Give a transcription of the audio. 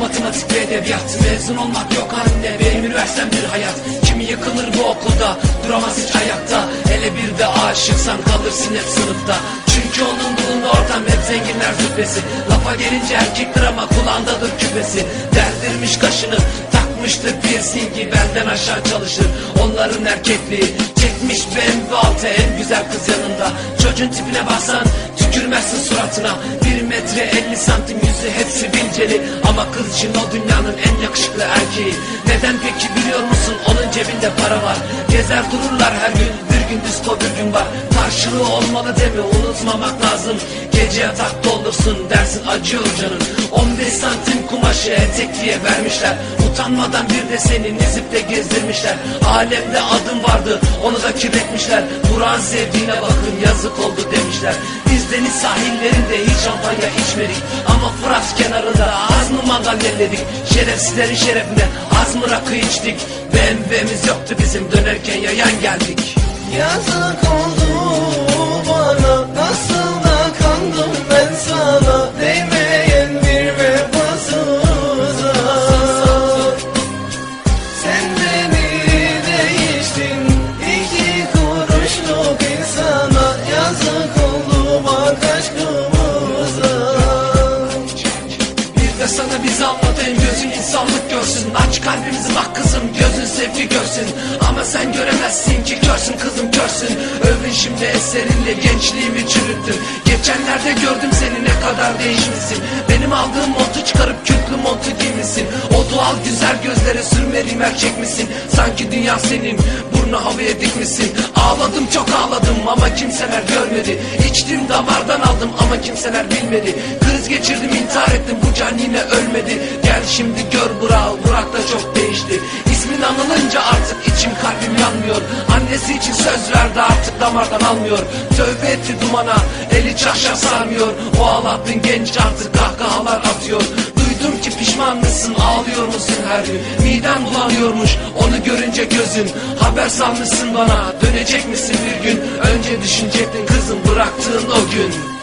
matematik ve edebiyat. Mezun olmak yok anne benim üniversitem bir hayat. Kimi yıkılır bu okulda duramaz hiç ayakta Hele bir de aşıksan kalırsın hep sınıfta. Çünkü onun bulunduğu ortam hep zenginler züppesi. Lafa gelince erkektir ama kulağındadır küpesi. Derdirmiş kaşını takmıştır piercingi Belden aşağı çalışır. Onların erkekliği Çekmiş BMW altı en güzel kız yanında Çocuğun tipine baksan tükürmezsin suratına. Bir metre elli santim yüzü hepsi bilceli Ama kız için o dünyanın en yakışıklı erkeği. Neden peki biliyor musun? Onun cebinde para var. Gezer dururlar her gün bir gün disco bir gün var Karşılığı olmalı deme unutmamak lazım. Gece yatak doldursun dersin acıyor canın. 15 santim kumaşı etek diye vermişler. Utanmadan bir de seni nizipte gezdirmişler. Alemde adım onu da kirletmişler Buran sevdiğine bakın yazık oldu demişler. Biz deniz sahillerinde hiç şampanya içmedik. Ama Fırat kenarında az mı mandalyenledik Şerefsizlerin şerefine az mı rakı içtik? BMW'miz yoktu bizim dönerken yayan geldik. Yazık oldu gözün insanlık görsün. Aç kalbimizi bak kızım gözün sevgi görsün. Ama sen göremezsin ki körsün kızım körsün Övün şimdi eserinle gençliğimi çürüttün. Geçenlerde gördüm seni ne kadar değişmişsin. Benim aldığım montu çıkarıp kürklü montu giymişsin. O doğal güzel gözlere sürme rimel çekmişsin. Sanki dünya senin burnu havaya dikmişsin. Ağladım çok ağladım ama kimseler görmedi. İçtim damardan aldım ama kimseler bilmedi. Kriz geçirdim intihar ettim bu can yine ölmedi şimdi gör Burak. Burak da çok değişti. İsmin anılınca artık içim kalbim yanmıyor. Annesi için söz verdi artık damardan almıyor. Tövbe etti dumana eli çarşaf sarmıyor. O ağlattın genç artık kahkahalar atıyor. Duydum ki pişman mısın ağlıyor musun her gün? Miden bulanıyormuş onu görünce gözün. Haber salmışsın bana dönecek misin bir gün? Önce düşünecektin kızım bıraktığın o gün